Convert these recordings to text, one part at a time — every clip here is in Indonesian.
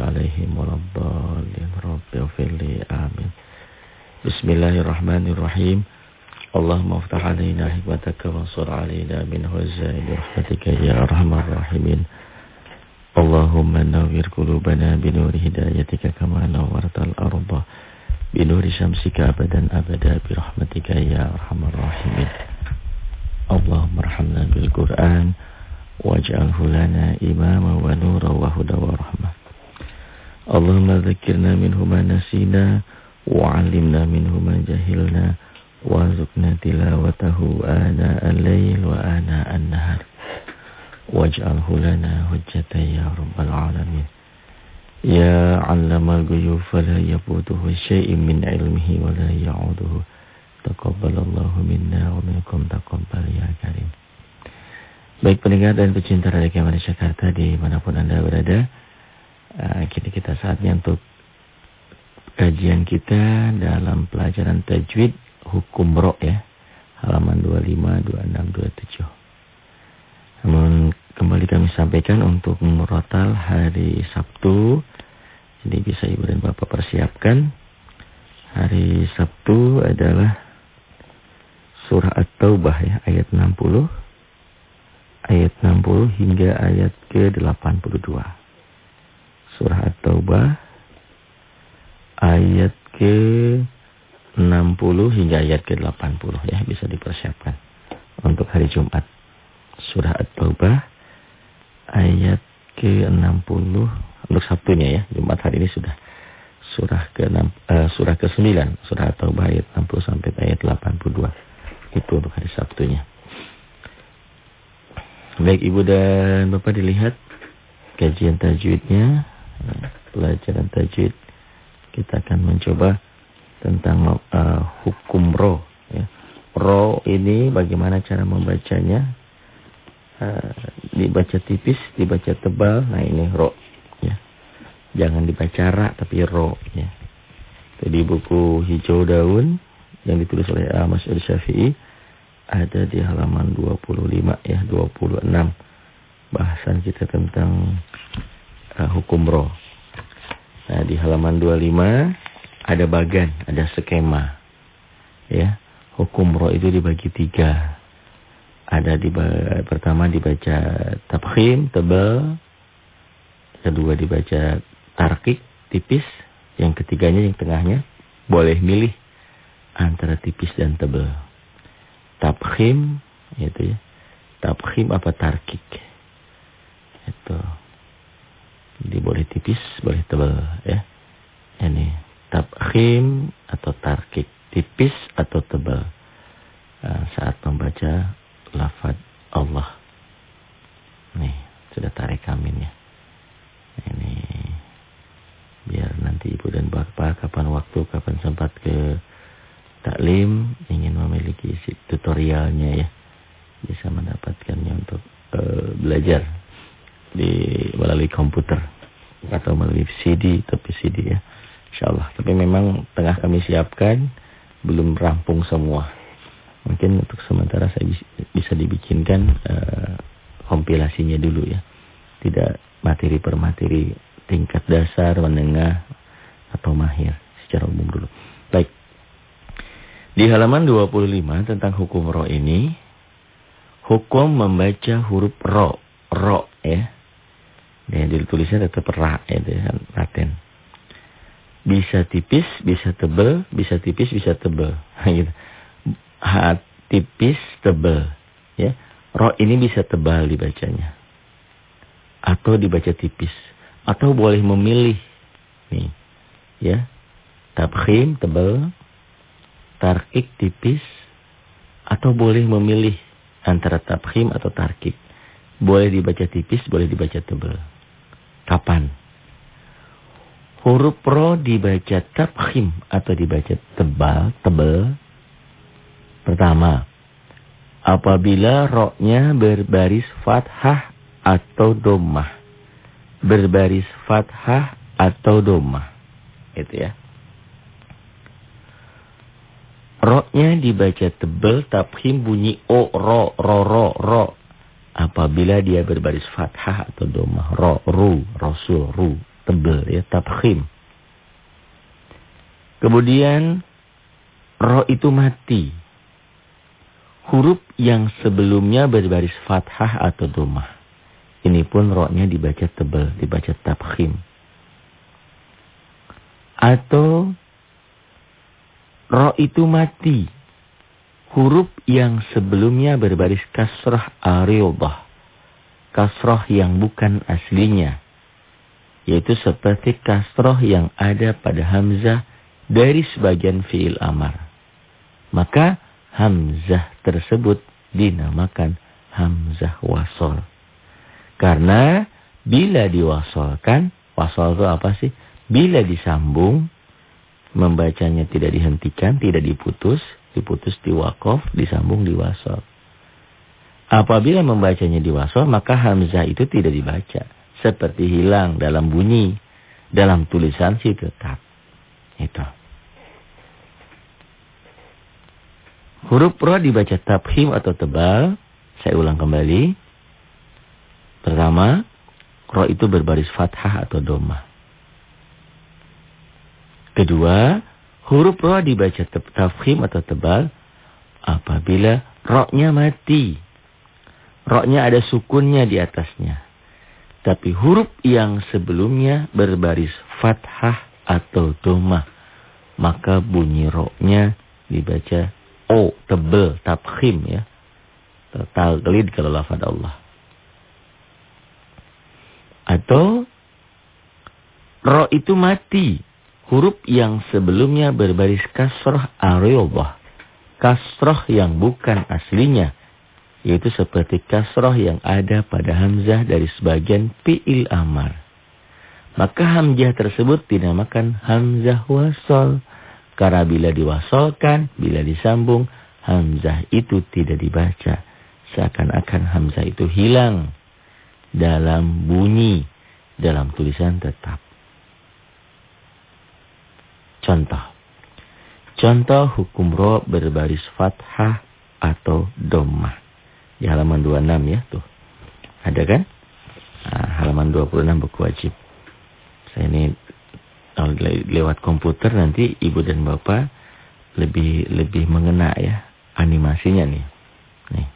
عليهم ولا الضالين رب اغفر لي. آمين. بسم الله الرحمن الرحيم. اللهم افتح علينا حكمتك وانصر علينا من وزائد رحمتك يا أرحم الراحمين. اللهم نور قلوبنا بنور هدايتك كما نورت الأرض بنور شمسك أبدا أبدا برحمتك يا أرحم الراحمين. اللهم ارحمنا بالقرآن واجعله لنا إماما ونورا وهدى ورحمة. اللهم ذكرنا منه ما نسينا وعلمنا منه ما جهلنا وارزقنا تلاوته آناء الليل وآناء النهار. واجعله لنا حجة يا رب العالمين. يا علم الغيوب فلا يبوده شيء من علمه ولا يعوده. تقبل الله منا ومنكم تقبل يا كريم. Baik pendengar dan pecinta Radio Kemal Jakarta manapun Anda berada kini kita saatnya untuk kajian kita dalam pelajaran tajwid hukum ro ya. Halaman 25, 26, 27. Namun kembali kami sampaikan untuk merotal hari Sabtu. Jadi bisa Ibu dan Bapak persiapkan. Hari Sabtu adalah surah At-Taubah ya, ayat 60. Ayat 60 hingga ayat ke-82 surah At-Taubah ayat ke 60 hingga ayat ke 80 ya bisa dipersiapkan untuk hari Jumat. Surah At-Taubah ayat ke 60 untuk Sabtunya ya. Jumat hari ini sudah surah ke 6 uh, surah ke 9 surah At-Taubah ayat 60 sampai ayat 82. Itu untuk hari Sabtunya. Baik Ibu dan Bapak dilihat kajian tajwidnya pelajaran tajwid kita akan mencoba tentang uh, hukum ro ya. ro ini bagaimana cara membacanya? Uh, dibaca tipis dibaca tebal nah ini ro ya. Jangan dibaca ra tapi ro ya. Jadi buku hijau daun yang ditulis oleh Ahmad Syafi'i ada di halaman 25 ya 26 bahasan kita tentang uh, hukum roh. Nah, di halaman 25 ada bagan, ada skema. Ya. Hukum roh itu dibagi tiga. Ada di pertama dibaca tabkhim, tebal. Kedua dibaca tarkik, tipis. Yang ketiganya, yang tengahnya, boleh milih antara tipis dan tebal. Tabkhim, itu ya. Tabkhim apa tarkik. Itu. Jadi boleh tipis, boleh tebal ya. Ini tabkhim atau tarkik, tipis atau tebal. Uh, saat membaca lafaz Allah. Nih, sudah tarik kaminnya. Ini biar nanti ibu dan bapak kapan waktu, kapan sempat ke taklim ingin memiliki tutorialnya ya bisa mendapatkannya untuk uh, belajar di melalui komputer. Atau melalui CD tapi CD ya. Insyaallah. Tapi memang tengah kami siapkan belum rampung semua. Mungkin untuk sementara saya bisa dibikinkan uh, kompilasinya dulu ya. Tidak materi per materi tingkat dasar menengah atau mahir secara umum dulu. Baik. Di halaman 25 tentang hukum ro ini hukum membaca huruf ro ro ya Ya, ditulisnya tetap ra itu ya, laten. Bisa tipis, bisa tebel, bisa tipis, bisa tebel. gitu. Ha, tipis, tebel. Ya. Ro ini bisa tebal dibacanya. Atau dibaca tipis. Atau boleh memilih. Nih. Ya. Tabkhim, tebel. Tarkik, tipis. Atau boleh memilih antara tabkhim atau tarkik. Boleh dibaca tipis, boleh dibaca tebal. Kapan? Huruf ro dibaca tabkhim atau dibaca tebal, tebal. Pertama, apabila ro-nya berbaris fathah atau domah. Berbaris fathah atau domah. Itu ya. Ro-nya dibaca tebal, tabkhim bunyi o, ro, ro, ro, ro apabila dia berbaris fathah atau domah ro ru rasul ru tebel ya, tabkhim. Kemudian ro itu mati. Huruf yang sebelumnya berbaris fathah atau domah. Ini pun ro-nya dibaca tebal, dibaca tabkhim. Atau ro itu mati. Huruf yang sebelumnya berbaris kasrah ariobah. Kasrah yang bukan aslinya. Yaitu seperti kasrah yang ada pada hamzah dari sebagian fiil amar. Maka hamzah tersebut dinamakan hamzah wasol. Karena bila diwasolkan, wasol itu apa sih? Bila disambung, membacanya tidak dihentikan, tidak diputus, diputus di wakof, disambung di wasol. Apabila membacanya di wasol, maka hamzah itu tidak dibaca. Seperti hilang dalam bunyi. Dalam tulisan sih tetap. Itu. Huruf ro dibaca tabhim atau tebal. Saya ulang kembali. Pertama, ro itu berbaris fathah atau domah. Kedua, huruf ro dibaca tabhim atau tebal apabila ro-nya mati. Ro-nya ada sukunnya di atasnya. Tapi huruf yang sebelumnya berbaris fathah atau domah. Maka bunyi ro-nya dibaca O, tebel, tabkhim ya. Taglid kalau lafad Allah. Atau ro itu mati. Huruf yang sebelumnya berbaris kasroh ariyobah. Kasroh yang bukan aslinya. Yaitu seperti kasroh yang ada pada hamzah dari sebagian fi'il amar. Maka hamzah tersebut dinamakan hamzah wasol. Karena bila diwasolkan, bila disambung, Hamzah itu tidak dibaca. Seakan-akan Hamzah itu hilang dalam bunyi, dalam tulisan tetap. Contoh. Contoh hukum ro berbaris fathah atau domah. Di halaman 26 ya tuh. Ada kan? Nah, halaman 26 buku wajib. Saya ini lewat komputer nanti ibu dan bapak lebih lebih mengena ya animasinya nih. Nih.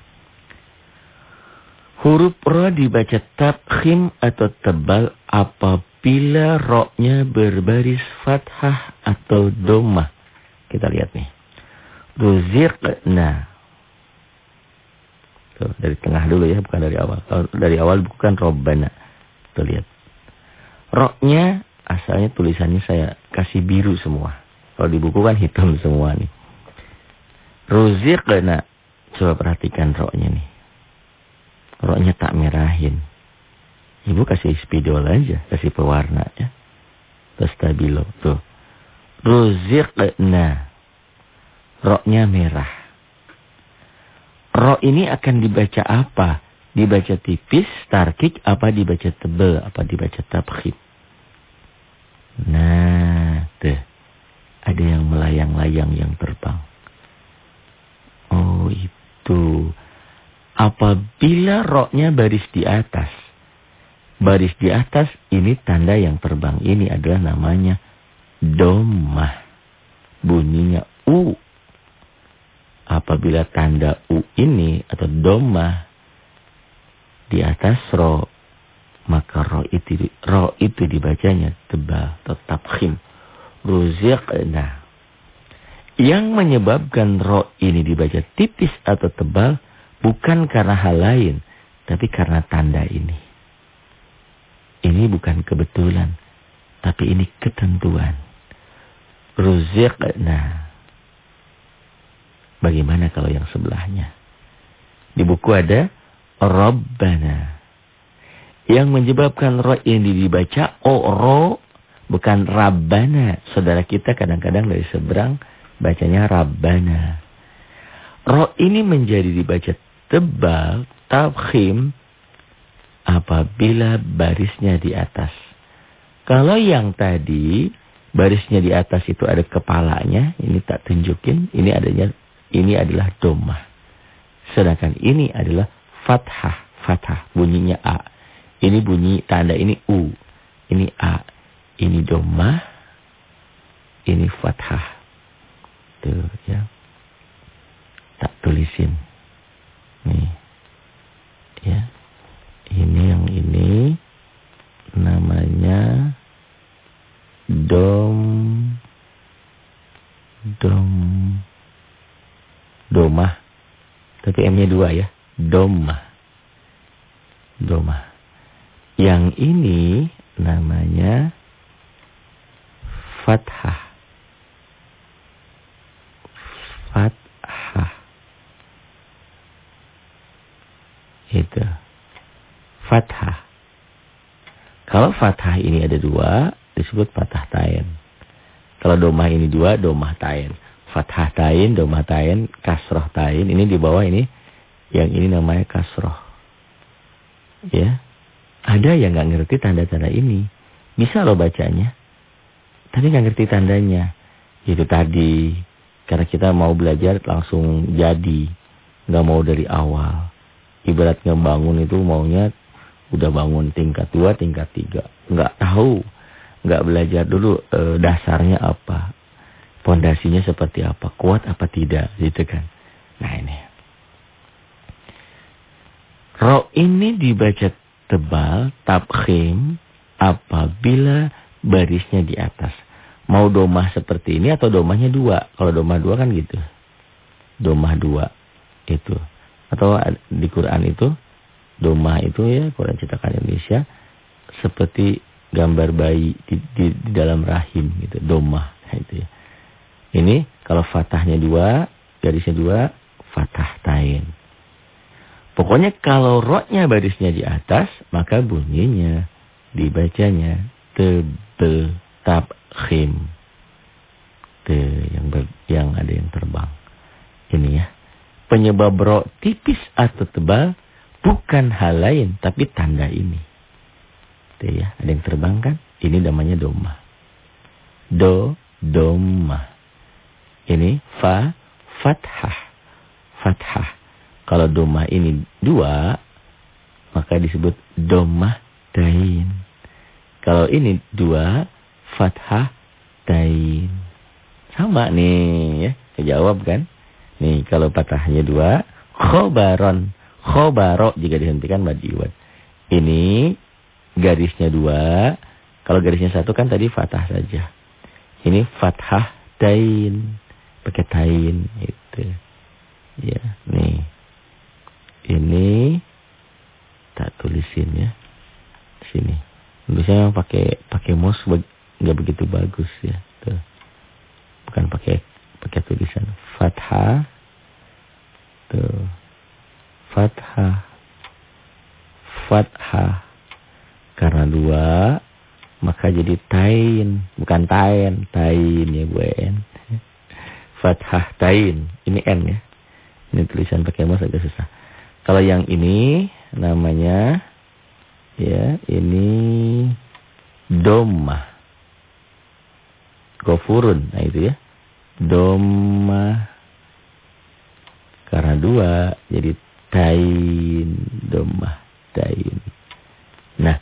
Huruf ro dibaca tabkhim atau tebal apabila ro-nya berbaris fathah atau domah. Kita lihat nih. Ruziqna. Tuh, dari tengah dulu ya, bukan dari awal. Kalau dari awal bukan robbana. Tuh lihat. Ro-nya Asalnya tulisannya saya kasih biru semua. Kalau di buku kan hitam semua nih. Ruziqna. Coba perhatikan roknya nih. Roknya tak merahin. Ibu kasih spidol aja. Kasih pewarna ya. Terus stabilo. Tuh. Ruziqna. Roknya merah. Rok ini akan dibaca apa? Dibaca tipis, tarkik, apa dibaca tebel, apa dibaca tabkhid. Nah, tuh. Ada yang melayang-layang yang terbang. Oh, itu. Apabila roknya baris di atas. Baris di atas ini tanda yang terbang. Ini adalah namanya domah. Bunyinya U. Apabila tanda U ini atau domah di atas ro maka ro itu ro itu dibacanya tebal tetap khim ruziqna yang menyebabkan ro ini dibaca tipis atau tebal bukan karena hal lain tapi karena tanda ini ini bukan kebetulan tapi ini ketentuan ruziqna bagaimana kalau yang sebelahnya di buku ada rabbana yang menyebabkan ro ini dibaca o ro bukan rabbana. Saudara kita kadang-kadang dari seberang bacanya rabbana. Ro ini menjadi dibaca tebal, tabkhim apabila barisnya di atas. Kalau yang tadi barisnya di atas itu ada kepalanya, ini tak tunjukin, ini adanya ini adalah domah. Sedangkan ini adalah fathah, fathah bunyinya a. Ini bunyi tanda ini U. Ini A. Ini domah. Ini fathah. Tuh ya. Tak tulisin. Nih. Ya. Ini yang ini namanya dom dom domah. M-nya dua ya. Domah. Domah. Yang ini namanya fathah. Fathah. Itu. Fathah. Kalau fathah ini ada dua, disebut fathah tain. Kalau domah ini dua, domah tain. Fathah tain, domah tain, kasroh tain. Ini di bawah ini, yang ini namanya kasroh. Ya. Ada yang nggak ngerti tanda-tanda ini. Bisa loh bacanya. Tapi nggak ngerti tandanya. Itu tadi. Karena kita mau belajar langsung jadi. nggak mau dari awal. Ibarat ngebangun itu maunya udah bangun tingkat dua, tingkat tiga. nggak tahu. nggak belajar dulu e, dasarnya apa. Pondasinya seperti apa. Kuat apa tidak. Gitu kan. Nah ini. Ro ini dibaca tebal, tabkhim, apabila barisnya di atas. Mau domah seperti ini atau domahnya dua. Kalau domah dua kan gitu. Domah dua. Itu. Atau di Quran itu, domah itu ya, Quran cetakan Indonesia, seperti gambar bayi di, di, di dalam rahim gitu. Domah. Itu ya. Ini kalau fatahnya dua, garisnya dua, fatah tain. Pokoknya kalau roknya barisnya di atas, maka bunyinya dibacanya tebel tabkhim. Te yang ber, yang ada yang terbang. Ini ya. Penyebab rok tipis atau tebal bukan hal lain tapi tanda ini. Te ya, ada yang terbang kan? Ini namanya doma. Do, doma. Ini fa, fathah. Fathah. Kalau domah ini dua, maka disebut domah dain. Kalau ini dua, fathah dain. Sama nih ya, kejawab kan? Nih kalau fathahnya dua, khobaron. Khobaro jika dihentikan madiwan. Ini garisnya dua. Kalau garisnya satu kan tadi fathah saja. Ini fathah dain. Pakai tain. Itu. Ya, nih. Ini tak tulisin ya. Sini. Biasanya pakai pakai mouse nggak begitu bagus ya. Tuh. Bukan pakai pakai tulisan fathah. Tuh. Fathah. Fathah. Karena dua maka jadi tain, bukan tain, tain ya Bu En. Fathah tain, ini N ya. Ini tulisan pakai mouse agak susah. Kalau yang ini namanya ya ini doma. Gofurun. Nah itu ya. Doma. Karena dua jadi tain doma tain. Nah,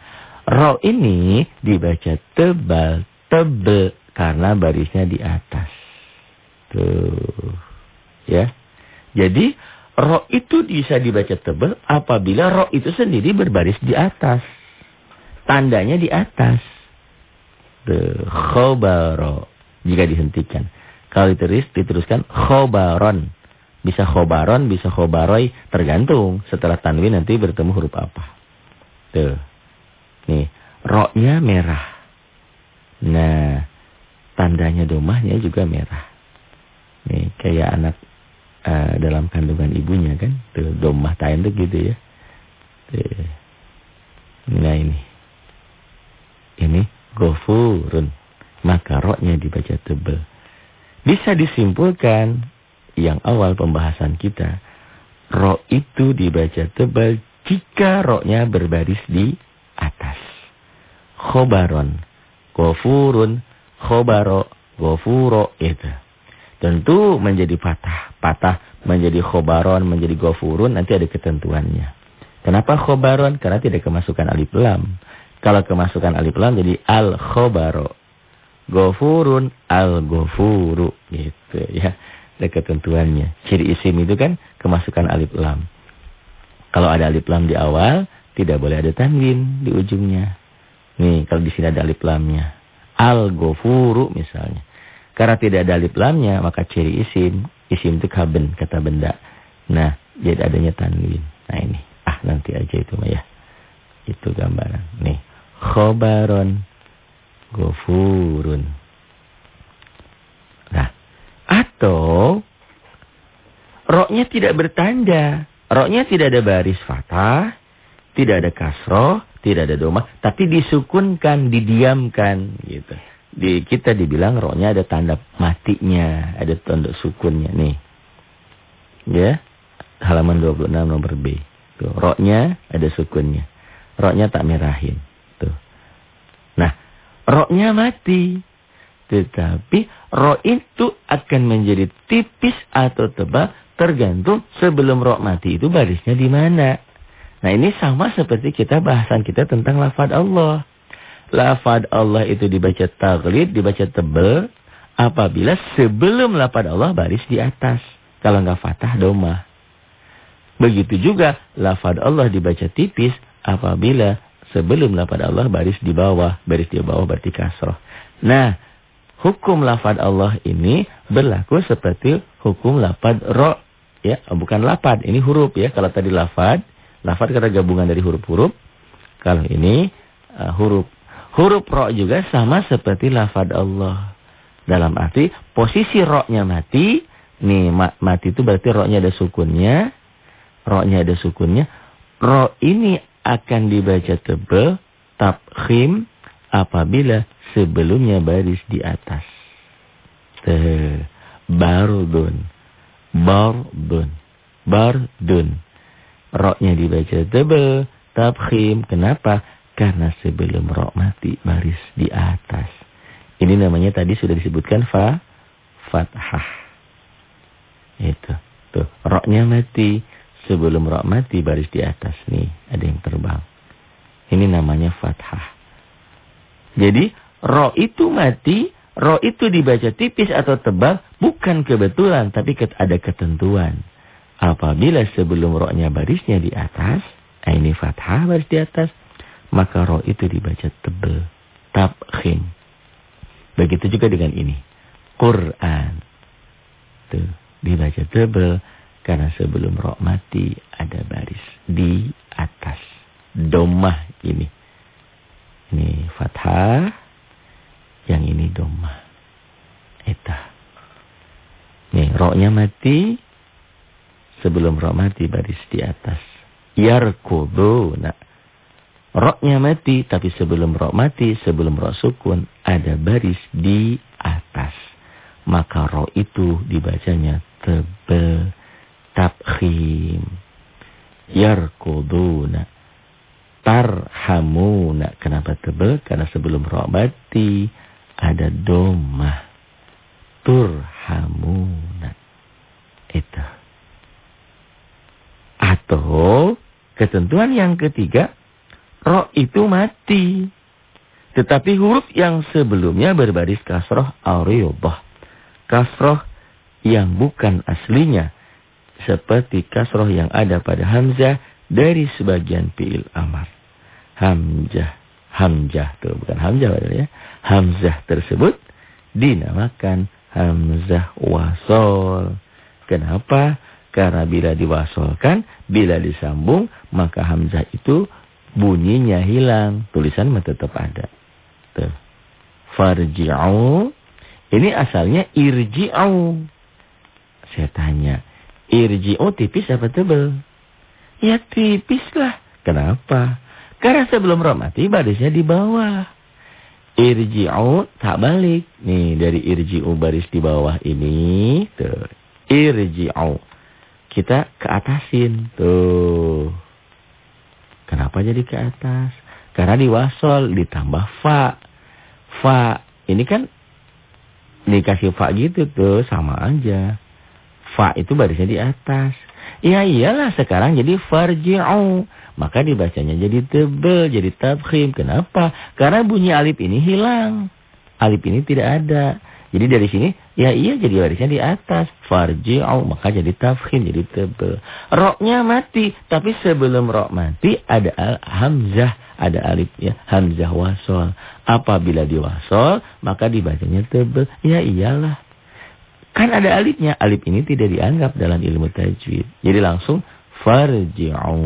ro ini dibaca tebal tebel karena barisnya di atas. Tuh. Ya. Jadi Ro itu bisa dibaca tebal apabila ro itu sendiri berbaris di atas. Tandanya di atas. The khobaro. Jika dihentikan. Kalau ditulis, diteruskan khobaron. Bisa khobaron, bisa khobaroi. Tergantung setelah tanwin nanti bertemu huruf apa. Tuh. Nih. Ro-nya merah. Nah. Tandanya domahnya juga merah. Nih. Kayak anak uh, dalam kandungan ibunya kan. Tuh, domah tain tuh gitu ya. Nah ini. Ini gofurun. Maka roknya dibaca tebel. Bisa disimpulkan yang awal pembahasan kita. Rok itu dibaca tebal jika roknya berbaris di atas. Khobaron. Gofurun. Khobaro. Gofuro. Itu. Tentu menjadi patah. Patah menjadi khobaron, menjadi gofurun, nanti ada ketentuannya. Kenapa khobaron? Karena tidak kemasukan alif lam. Kalau kemasukan alif lam jadi al-khobaro. Gofurun al-gofuru. Gitu ya. Ada ketentuannya. Ciri isim itu kan kemasukan alif lam. Kalau ada alif lam di awal, tidak boleh ada tanwin di ujungnya. Nih, kalau di sini ada alif lamnya. Al-gofuru misalnya. Karena tidak ada alif lamnya, maka ciri isim. Isim itu kaben, kata benda. Nah, jadi adanya tanwin. Nah ini. Ah, nanti aja itu mah ya. Itu gambaran. Nih. Khobaron. Gofurun. Nah. Atau. Roknya tidak bertanda. Roknya tidak ada baris fatah. Tidak ada kasroh. Tidak ada domah. Tapi disukunkan, didiamkan. Gitu. Di, kita dibilang roknya ada tanda matinya. Ada tanda sukunnya. Nih. Ya. Halaman 26 nomor B. Tuh, roknya ada sukunnya. Roknya tak merahin. Tuh. Nah, roknya mati. Tetapi rok itu akan menjadi tipis atau tebal tergantung sebelum rok mati itu barisnya di mana. Nah ini sama seperti kita bahasan kita tentang lafad Allah. Lafad Allah itu dibaca taglid, dibaca tebal apabila sebelum lafad Allah baris di atas. Kalau nggak fatah domah. Begitu juga lafad Allah dibaca tipis apabila sebelum lafad Allah baris di bawah. Baris di bawah berarti kasroh. Nah, hukum lafad Allah ini berlaku seperti hukum lafad ro. Ya, bukan lafad, ini huruf ya. Kalau tadi lafad, lafad kata gabungan dari huruf-huruf. Kalau ini uh, huruf. Huruf ro juga sama seperti lafad Allah. Dalam arti posisi ro-nya mati. Nih, mati itu berarti ro-nya ada sukunnya. Roknya ada sukunnya. Ro ini akan dibaca tebal, tabkhim, apabila sebelumnya baris di atas. Te, bardun, bardun, bardun. Roknya dibaca tebal, tabkhim. Kenapa? Karena sebelum rok mati baris di atas. Ini namanya tadi sudah disebutkan fa, fathah. Itu. Tuh, roknya mati sebelum rok mati baris di atas nih ada yang terbang. Ini namanya fathah. Jadi ro itu mati, ro itu dibaca tipis atau tebal bukan kebetulan tapi ada ketentuan. Apabila sebelum roknya barisnya di atas, nah ini fathah baris di atas, maka ro itu dibaca tebal, tabkhim. Begitu juga dengan ini. Quran. Tuh, dibaca tebal karena sebelum rok mati ada baris di atas. Domah ini. Ini fathah. Yang ini domah. Eta. Nih roknya mati. Sebelum rok mati baris di atas. Yarkuduna. Roknya mati tapi sebelum rok mati. Sebelum rok sukun ada baris di atas. Maka rok itu dibacanya tebel tabkhim yarkuduna. Tarhamuna. Kenapa tebel? Karena sebelum robati ada domah. Turhamuna. Itu. Atau ketentuan yang ketiga ro itu mati tetapi huruf yang sebelumnya berbaris kasroh auriyobah kasroh yang bukan aslinya seperti kasroh yang ada pada hamzah dari sebagian fiil amar. Hamzah, hamzah itu bukan hamzah ya. Hamzah tersebut dinamakan hamzah wasol. Kenapa? Karena bila diwasolkan, bila disambung, maka hamzah itu bunyinya hilang, tulisan tetap ada. Tuh. Farji'u. Ini asalnya irji'u. Saya tanya, Irji'u tipis apa tebal? Ya tipis lah. Kenapa? Karena sebelum roh mati barisnya di bawah. Irji'u tak balik. Nih dari irji'u baris di bawah ini. Tuh. Irji'u. Kita ke atasin. Tuh. Kenapa jadi ke atas? Karena di wasol ditambah fa. Fa. Ini kan dikasih fa gitu tuh. Sama aja. Fa itu barisnya di atas. Ya iyalah sekarang jadi farji'u. maka dibacanya jadi tebel, jadi tabkhim. Kenapa? Karena bunyi alif ini hilang. Alif ini tidak ada. Jadi dari sini, ya iya jadi barisnya di atas. Farji'u, maka jadi tafkhim, jadi tebel. Roknya mati, tapi sebelum rok mati ada al hamzah, ada alif ya, hamzah wasol. Apabila diwasol, maka dibacanya tebel. Ya iyalah. Kan ada alifnya, alif ini tidak dianggap dalam ilmu tajwid. Jadi langsung farji'u.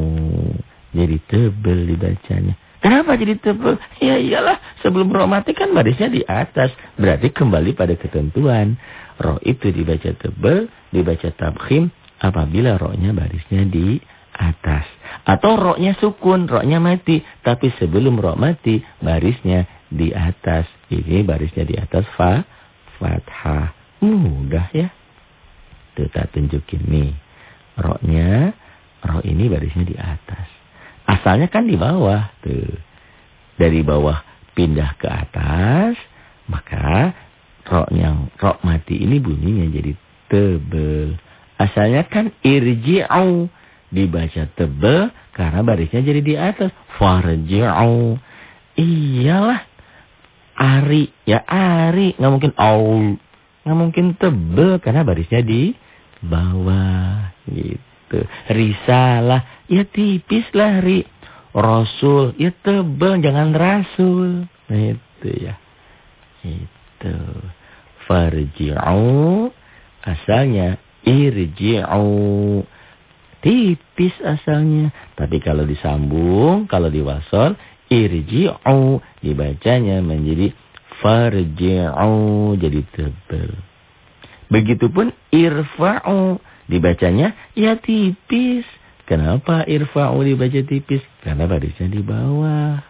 Jadi tebel dibacanya. Kenapa jadi tebal? Ya iyalah, sebelum roh mati kan barisnya di atas. Berarti kembali pada ketentuan. Roh itu dibaca tebal, dibaca tabkhim, apabila rohnya barisnya di atas. Atau rohnya sukun, rohnya mati. Tapi sebelum roh mati, barisnya di atas. Ini barisnya di atas fa, fathah. Mudah ya. Tuh tak tunjukin nih. Rohnya, roh ini barisnya di atas. Asalnya kan di bawah tuh. Dari bawah pindah ke atas, maka rok yang rok mati ini bunyinya jadi tebel. Asalnya kan irji'u dibaca tebel karena barisnya jadi di atas. Farji'u. Iyalah. Ari, ya ari, nggak mungkin au. Nggak mungkin tebel karena barisnya di bawah gitu gitu. Risalah, ya tipis lah ri. Rasul, ya tebal, jangan rasul. Itu ya. Itu. Farji'u, asalnya irji'u. Tipis asalnya. Tapi kalau disambung, kalau diwasol, irji'u. Dibacanya menjadi farji'u. Jadi tebal. Begitupun irfa'u. Dibacanya ya tipis. Kenapa irfa'u dibaca tipis? Karena barisnya di bawah.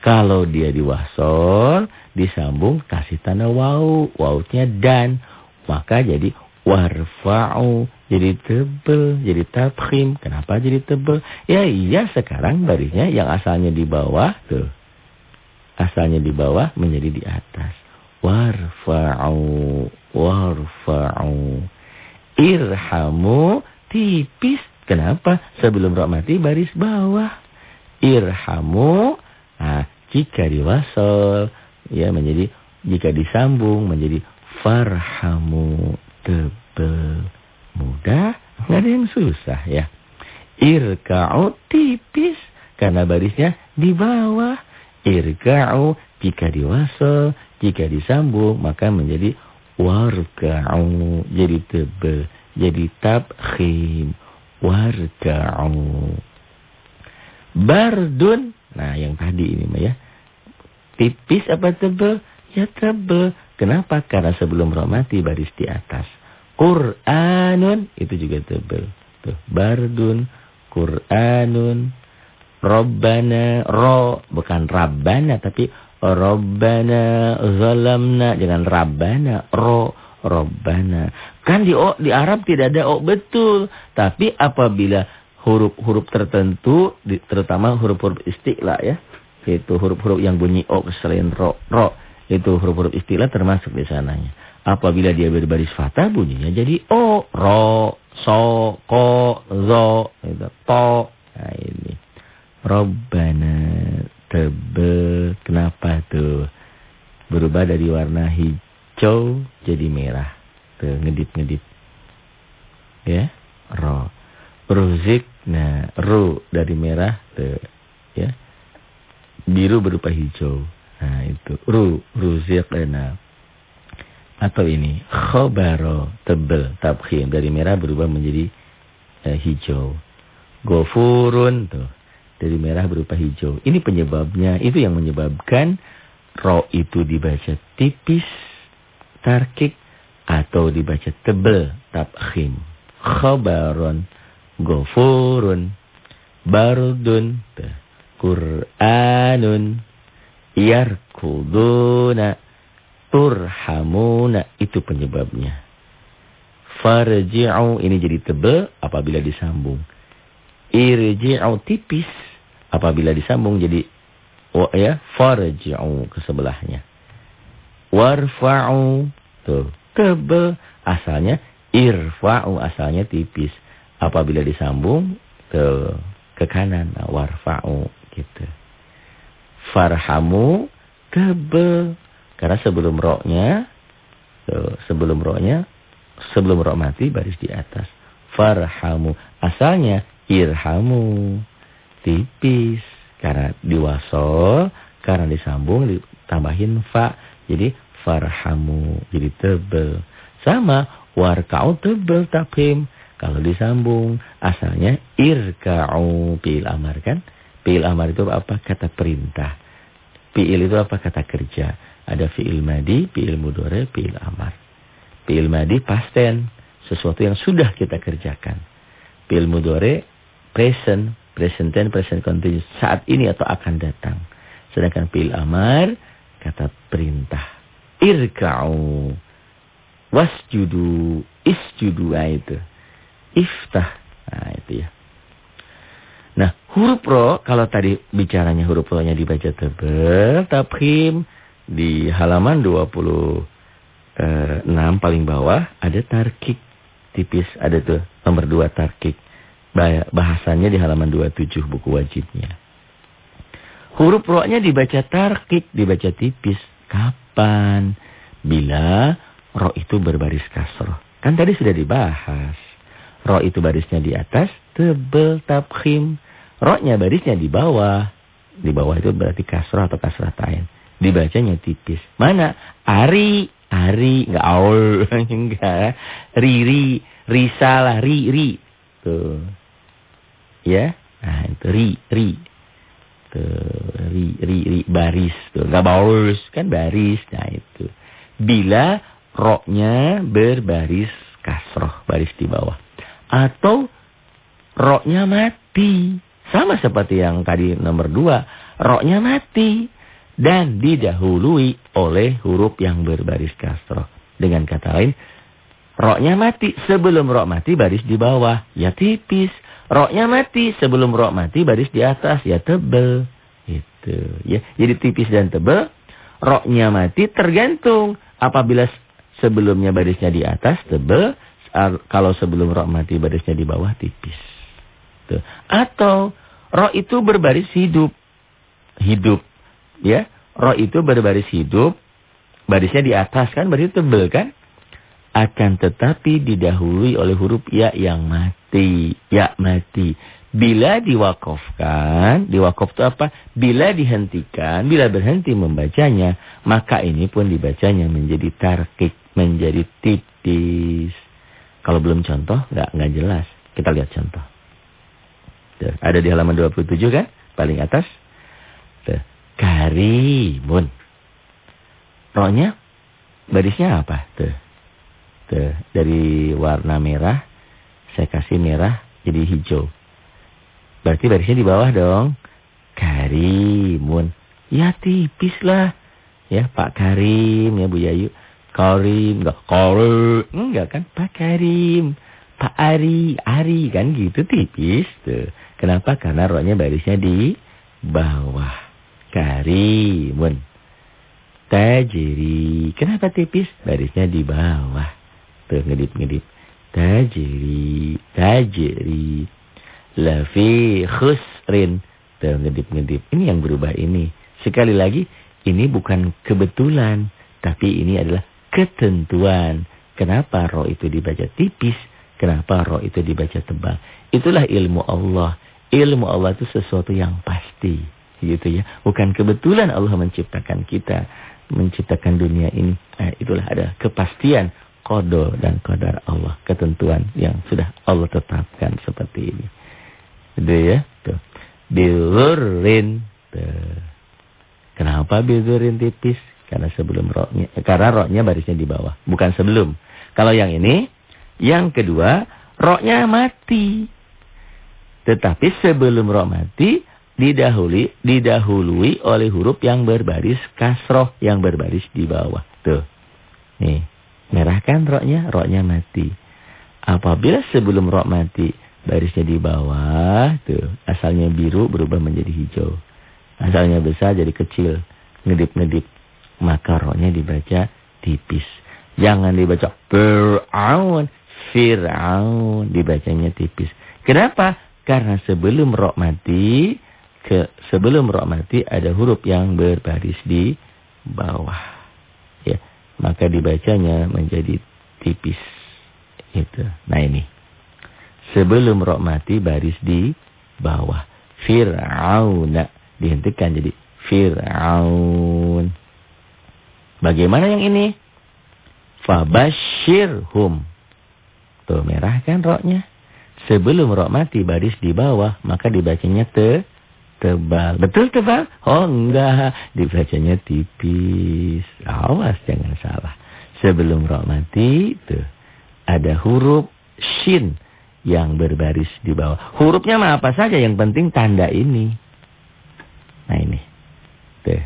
Kalau dia diwasol, disambung kasih tanda wau. Waunya dan. Maka jadi warfa'u. Jadi tebel, jadi tabkhim. Kenapa jadi tebel? Ya iya sekarang barisnya yang asalnya di bawah tuh. Asalnya di bawah menjadi di atas. Warfa'u, warfa'u. Irhamu tipis. Kenapa? Sebelum roh mati baris bawah. Irhamu. Nah, jika diwasol. Ya menjadi. Jika disambung menjadi farhamu. Tebel. Mudah. Nggak ada yang susah ya. Irka'u tipis. Karena barisnya di bawah. Irka'u jika diwasol. Jika disambung maka menjadi warka'u jadi tebel jadi tabkhim warka'u bardun. Nah yang tadi ini mah ya. Tipis apa tebel? Ya tebel. Kenapa? Karena sebelum roh mati baris di atas. Qur'anun. Itu juga tebel. Tuh bardun. Qur'anun. Rabbana. Ro bukan Rabbana tapi Rabbana zalamna. Jangan Rabbana ro Rabbana. Kan di o, di Arab tidak ada o betul. Tapi apabila huruf-huruf tertentu terutama huruf-huruf istilah ya itu huruf-huruf yang bunyi o selain ro ro itu huruf-huruf istilah termasuk di sananya. Apabila dia berbaris fathah bunyinya jadi o ro so ko zo itu to. Nah ini. Rabbana tebel. Kenapa tuh? Berubah dari warna hijau jadi merah. Tuh, ngedip-ngedip. Ya, ro. Ruzik, nah, ru dari merah, tuh, ya. Biru berupa hijau. Nah, itu. Ru, ruzik, nah. Atau ini, khobaro, tebel, tabkhim. Dari merah berubah menjadi eh, hijau. Gofurun, tuh dari merah berupa hijau. Ini penyebabnya, itu yang menyebabkan ro itu dibaca tipis, tarkik, atau dibaca tebel, tabkhim. Khabaron, gofurun, bardun, Qur'anun, yarkuduna, turhamuna. Itu penyebabnya. Farji'u, ini jadi tebel apabila disambung. Irji'u tipis Apabila disambung jadi wa ya farji'u ke sebelahnya. Warfa'u tuh tebel asalnya irfa'u asalnya tipis. Apabila disambung tuh ke kanan. Nah, warfa'u gitu. Farhamu tebel. Karena sebelum roknya, sebelum roknya, sebelum rok mati baris di atas. Farhamu. Asalnya irhamu. Tipis. Karena diwasol, karena disambung ditambahin fa. Jadi farhamu. Jadi tebel. Sama warka'u tebel taphim. Kalau disambung asalnya irka'u fi'il amar kan? Fi'il amar itu apa? Kata perintah. Fi'il itu apa? Kata kerja. Ada fi'il madi, fi'il mudore, fi'il amar. Fi'il madi pasten, sesuatu yang sudah kita kerjakan. Fi'il mudore present, present tense, present continuous, saat ini atau akan datang. Sedangkan fi'il amar kata perintah. Irka'u wasjudu isjudu nah itu iftah. Nah, itu ya. Nah, huruf ro, kalau tadi bicaranya huruf ro-nya dibaca tebal, tabkhim, di halaman 26 eh, paling bawah, ada tarkik tipis, ada tuh nomor 2 tarkik. Bahasanya di halaman 27 buku wajibnya. Huruf ro-nya dibaca tarkik, dibaca tipis. Kapan? Bila ro itu berbaris kasroh. Kan tadi sudah dibahas. Ro itu barisnya di atas, tebel tabkhim. Ro-nya barisnya di bawah. Di bawah itu berarti kasrah atau kasrah tain. Dibacanya tipis. Mana? Ari, ari, enggak aul, enggak. Riri, risalah, ri, ri. Tuh. Ya. Nah, itu ri, ri. Tuh, ri, ri, ri, baris. Tuh, enggak baus, kan baris. Nah, itu. Bila roknya berbaris kasroh, baris di bawah atau roknya mati. Sama seperti yang tadi nomor dua. Roknya mati. Dan didahului oleh huruf yang berbaris kasroh. Dengan kata lain, roknya mati. Sebelum rok mati baris di bawah. Ya tipis. Roknya mati. Sebelum rok mati baris di atas. Ya tebel. Itu. Ya. Jadi tipis dan tebel. Roknya mati tergantung. Apabila sebelumnya barisnya di atas tebel kalau sebelum roh mati barisnya di bawah tipis. Tuh. Atau roh itu berbaris hidup. Hidup. Ya. Roh itu berbaris hidup. Barisnya di atas kan berarti tebel kan? Akan tetapi didahului oleh huruf ya yang mati. Ya mati. Bila diwakofkan, diwakof itu apa? Bila dihentikan, bila berhenti membacanya, maka ini pun dibacanya menjadi tarkik, menjadi tipis. Kalau belum contoh, nggak nggak jelas. Kita lihat contoh. Tuh, ada di halaman 27 kan? Paling atas. Tuh, karimun. Rohnya barisnya apa? Tuh. Tuh, dari warna merah saya kasih merah jadi hijau. Berarti barisnya di bawah dong. Karimun. Ya tipis lah. Ya Pak Karim ya Bu Yayu. Karim, enggak Karim, enggak kan Pak Karim, Pak Ari, Ari kan gitu tipis tuh. Kenapa? Karena rohnya barisnya di bawah. Karimun. Tajiri. Kenapa tipis? Barisnya di bawah. Tuh ngedip-ngedip. Tajiri, tajiri. Lafi khusrin. Tuh ngedip-ngedip. Ini yang berubah ini. Sekali lagi, ini bukan kebetulan. Tapi ini adalah ketentuan. Kenapa roh itu dibaca tipis? Kenapa roh itu dibaca tebal? Itulah ilmu Allah. Ilmu Allah itu sesuatu yang pasti. Gitu ya. Bukan kebetulan Allah menciptakan kita. Menciptakan dunia ini. Nah, itulah ada kepastian. Kodo dan kodar Allah. Ketentuan yang sudah Allah tetapkan seperti ini. Itu ya. Tuh. Bilurin. Tuh. Kenapa bilurin tipis? Karena sebelum roknya, karena roknya barisnya di bawah, bukan sebelum. Kalau yang ini, yang kedua, roknya mati. Tetapi sebelum rok mati, didahului, didahului oleh huruf yang berbaris kasroh, yang berbaris di bawah. Tuh, nih, merah kan roknya, roknya mati. Apabila sebelum rok mati, barisnya di bawah, tuh, asalnya biru berubah menjadi hijau. Asalnya besar jadi kecil, ngedip-ngedip maka rohnya dibaca tipis. Jangan dibaca Fir'aun, Fir'aun, dibacanya tipis. Kenapa? Karena sebelum ro mati, ke sebelum ro mati ada huruf yang berbaris di bawah. Maka dibacanya menjadi tipis. Itu. Nah ini. Sebelum ro mati baris di bawah. Fir'auna dihentikan jadi Fir'aun. Bagaimana yang ini? Fabashirhum. Tuh merah kan roknya. Sebelum rok mati baris di bawah, maka dibacanya te tebal. Betul tebal? Oh enggak, dibacanya tipis. Awas jangan salah. Sebelum rok mati, tuh ada huruf shin yang berbaris di bawah. Hurufnya mah apa saja, yang penting tanda ini. Nah ini. Tuh.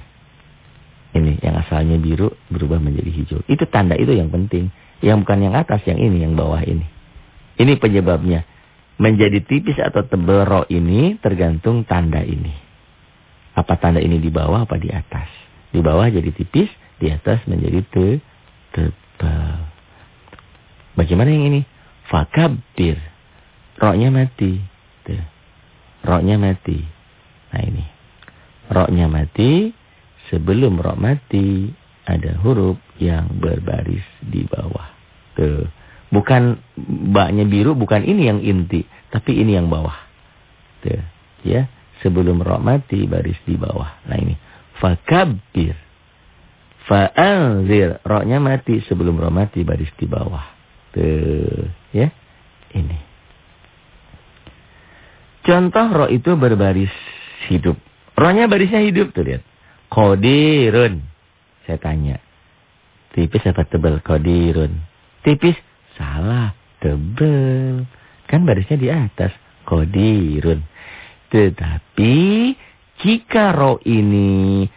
Ini yang asalnya biru berubah menjadi hijau. Itu tanda itu yang penting. Yang bukan yang atas, yang ini, yang bawah ini. Ini penyebabnya. Menjadi tipis atau tebal roh ini tergantung tanda ini. Apa tanda ini di bawah apa di atas. Di bawah jadi tipis, di atas menjadi te tebal. Bagaimana yang ini? Fakabir. Roknya mati. Tuh. Roknya mati. Nah ini. Roknya mati. Sebelum rok mati, ada huruf yang berbaris di bawah. Tuh. Bukan baknya biru, bukan ini yang inti, tapi ini yang bawah. Tuh, ya. Sebelum roh mati baris di bawah. Nah ini. Fakabir. Fa'anzir. Rohnya mati sebelum roh mati baris di bawah. Tuh, ya. Ini. Contoh roh itu berbaris hidup. Rohnya barisnya hidup tuh lihat. Kodirun. Saya tanya. Tipis apa tebal? Kodirun. Tipis. Salah, tebel. Kan barisnya di atas. Kodirun. Tetapi jika roh ini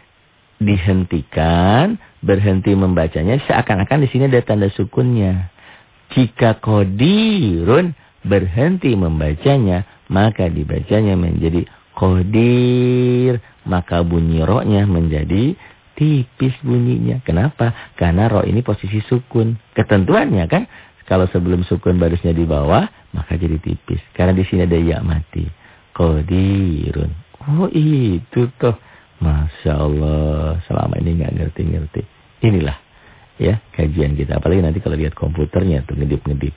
dihentikan, berhenti membacanya, seakan-akan di sini ada tanda sukunnya. Jika kodirun berhenti membacanya, maka dibacanya menjadi kodir. Maka bunyi rohnya menjadi tipis bunyinya. Kenapa? Karena roh ini posisi sukun. Ketentuannya kan kalau sebelum sukun barisnya di bawah, maka jadi tipis. Karena di sini ada ya mati. Qadirun. Oh itu toh. Masya Allah. Selama ini nggak ngerti-ngerti. Inilah ya kajian kita. Apalagi nanti kalau lihat komputernya tuh ngedip-ngedip.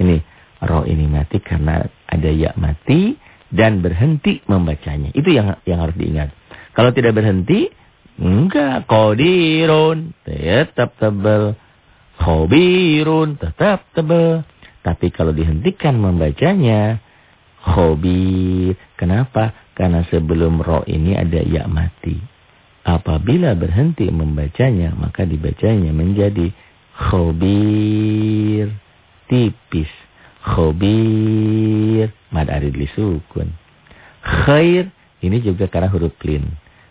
Ini roh ini mati karena ada ya mati dan berhenti membacanya. Itu yang yang harus diingat. Kalau tidak berhenti, enggak. Qadirun. Tetap tebal. Khobirun tetap tebal. Tapi kalau dihentikan membacanya, khobir. Kenapa? Karena sebelum roh ini ada ya mati. Apabila berhenti membacanya, maka dibacanya menjadi khobir. Tipis. Khobir. Mad arid sukun. Khair. Ini juga karena huruf lin.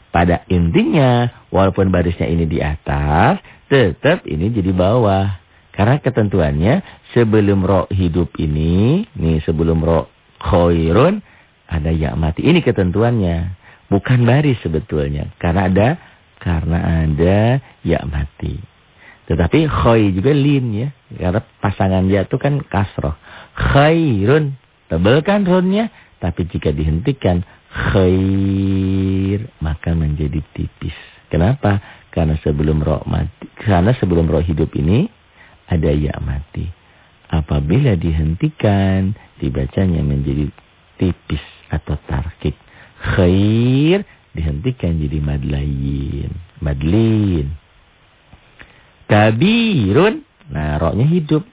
Pada intinya, walaupun barisnya ini di atas, tetap ini jadi bawah. Karena ketentuannya sebelum roh hidup ini, nih sebelum roh khairun, ada ya mati. Ini ketentuannya. Bukan baris sebetulnya. Karena ada karena ada ya mati. Tetapi khoi juga lin ya. Karena pasangan ya itu kan kasroh. Khairun. Tebel kan runnya. Tapi jika dihentikan khair. Maka menjadi tipis. Kenapa? Karena sebelum roh mati, karena sebelum roh hidup ini ada ya mati. Apabila dihentikan, dibacanya menjadi tipis atau tarkik. Khair dihentikan jadi madlayin, madlin. Kabirun, nah rohnya hidup.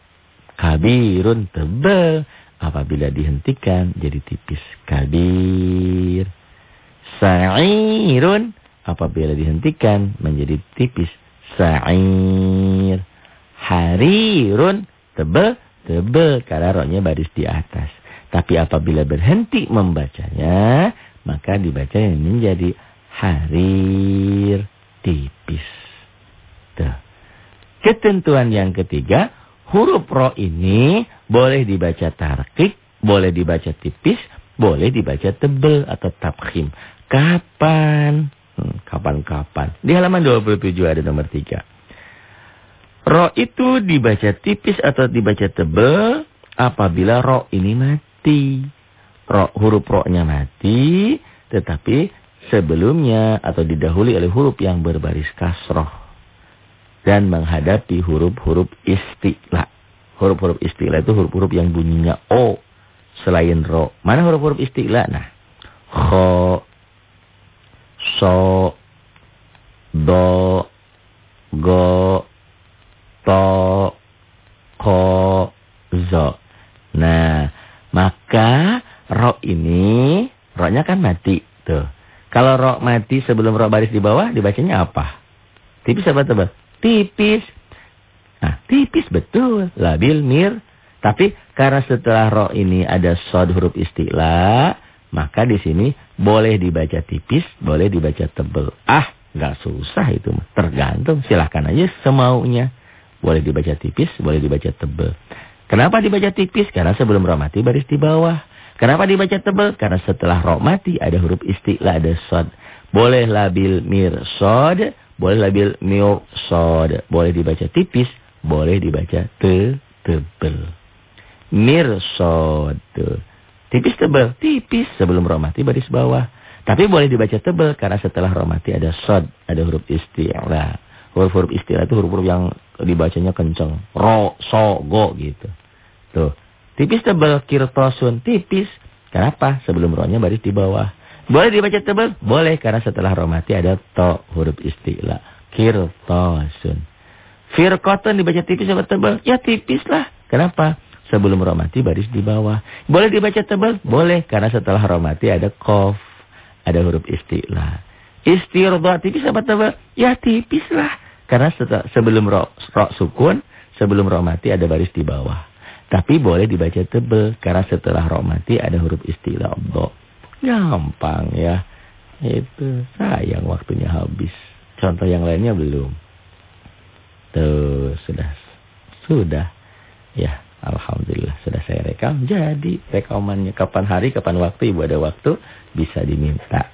Kabirun tebal. Apabila dihentikan jadi tipis. Kabir. Sa'irun apabila dihentikan menjadi tipis. Sa'ir. Harirun. Tebel. Tebel. Karena rohnya baris di atas. Tapi apabila berhenti membacanya. Maka dibacanya menjadi harir. Tipis. Tuh. Ketentuan yang ketiga. Huruf roh ini boleh dibaca tarkik. Boleh dibaca tipis. Boleh dibaca tebel atau tabkhim. Kapan? Hmm, kapan-kapan. Di halaman 27 ada nomor 3. Ro itu dibaca tipis atau dibaca tebal apabila ro ini mati. ro, huruf ro-nya mati, tetapi sebelumnya atau didahului oleh huruf yang berbaris kasroh. Dan menghadapi huruf-huruf istilah. Huruf-huruf istilah itu huruf-huruf yang bunyinya O selain ro. Mana huruf-huruf istilah? Nah, kho, so, do, go, to, ko, zo. Nah, maka ro ini, ro-nya kan mati. Tuh. Kalau ro mati sebelum ro baris di bawah, dibacanya apa? Tipis apa tebal? Tipis. Nah, tipis betul. Labil, mir. Tapi karena setelah ro ini ada sod huruf istilah, maka di sini boleh dibaca tipis, boleh dibaca tebel. Ah, nggak susah itu. Tergantung, silahkan aja semaunya. Boleh dibaca tipis, boleh dibaca tebel. Kenapa dibaca tipis? Karena sebelum ro mati baris di bawah. Kenapa dibaca tebel? Karena setelah ro mati ada huruf istilah, ada sod. Boleh labil mir sod, boleh labil mir sod. Boleh dibaca tipis, boleh dibaca te tebel. Mir sod. Tipis tebel, tipis sebelum ro mati baris bawah. Tapi boleh dibaca tebel karena setelah ro mati ada sod, ada huruf istilah. Huruf-huruf istilah itu huruf-huruf yang dibacanya kenceng. Ro, so, go gitu. Tuh. Tipis tebal kirtosun. Tipis. Kenapa? Sebelum rohnya baris di bawah. Boleh dibaca tebal? Boleh. Karena setelah roh mati ada to huruf istilah. Kirtosun. Firkoton dibaca tipis apa tebal? Ya tipis lah. Kenapa? Sebelum roh mati baris di bawah. Boleh dibaca tebal? Boleh. Karena setelah roh mati ada kof. Ada huruf istilah. Istirdo tipis apa tebal? Ya tipis lah. Karena setelah, sebelum roh, roh sukun, sebelum roh mati ada baris di bawah. Tapi boleh dibaca tebel karena setelah roh mati ada huruf istilah do. Gampang ya. Itu sayang waktunya habis. Contoh yang lainnya belum. Tuh sudah sudah ya alhamdulillah sudah saya rekam. Jadi rekamannya kapan hari kapan waktu ibu ada waktu bisa diminta.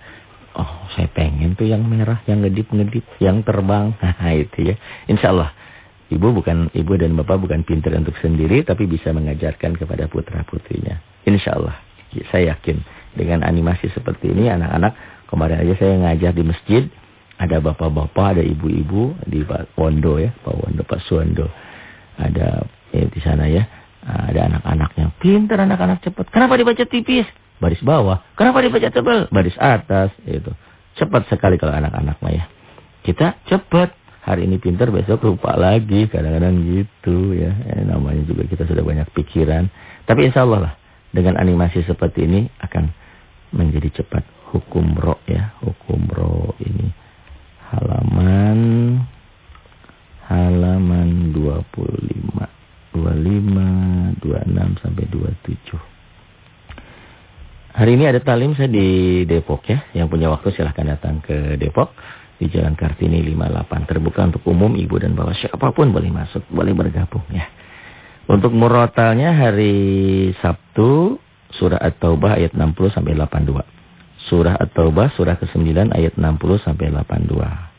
Oh saya pengen tuh yang merah yang ngedip-ngedip yang terbang. Nah itu ya. Insya Allah Ibu bukan ibu dan bapak bukan pintar untuk sendiri tapi bisa mengajarkan kepada putra-putrinya. Insya Allah. Saya yakin dengan animasi seperti ini anak-anak kemarin aja saya ngajar di masjid ada bapak-bapak, ada ibu-ibu di Pak Wondo ya, Pak Wondo, Pak Suwondo. Ada eh, di sana ya. Ada anak-anaknya. Pintar anak-anak cepat. Kenapa dibaca tipis? Baris bawah. Kenapa dibaca tebal? Baris atas. Itu. Cepat sekali kalau anak-anak mah ya. Kita cepat hari ini pintar besok lupa lagi kadang-kadang gitu ya eh, namanya juga kita sudah banyak pikiran tapi insya Allah lah dengan animasi seperti ini akan menjadi cepat. Hukum ro ya. Hukum ro ini. Halaman halaman 25 25 26 sampai 27 Hari ini ada talim saya di Depok ya. Yang punya waktu silahkan datang ke Depok. Di Jalan Kartini 58 terbuka untuk umum ibu dan bapak. Siapa pun boleh masuk boleh bergabung ya. Untuk murotalnya hari Sabtu surah At-Taubah ayat 60 sampai 82 surah At-Taubah surah ke-9 ayat 60 sampai 82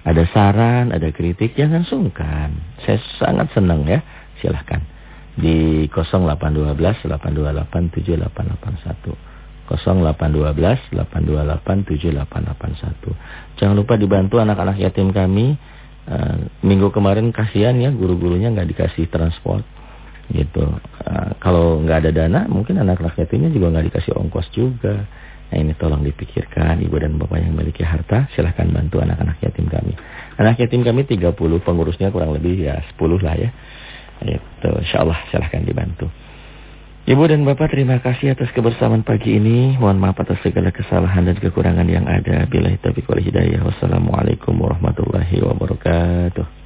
ada saran ada kritik jangan sungkan. Saya sangat senang ya. Silahkan. Di 0812 828 7881 0812 828 7881. Jangan lupa dibantu anak-anak yatim kami. Uh, minggu kemarin kasihan ya guru-gurunya nggak dikasih transport gitu. Uh, kalau nggak ada dana mungkin anak-anak yatimnya juga nggak dikasih ongkos juga. Nah ini tolong dipikirkan ibu dan bapak yang memiliki harta silahkan bantu anak-anak yatim kami. Anak yatim kami 30 pengurusnya kurang lebih ya 10 lah ya. Itu insyaallah silahkan dibantu. Ibu dan Bapak terima kasih atas kebersamaan pagi ini. Mohon maaf atas segala kesalahan dan kekurangan yang ada. Bila taufiq wal hidayah. Wassalamualaikum warahmatullahi wabarakatuh.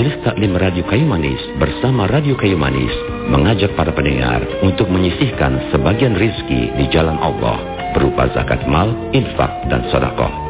Majelis Taklim Radio Kayu Manis bersama Radio Kayu Manis mengajak para pendengar untuk menyisihkan sebagian rizki di jalan Allah berupa zakat mal, infak, dan sodakoh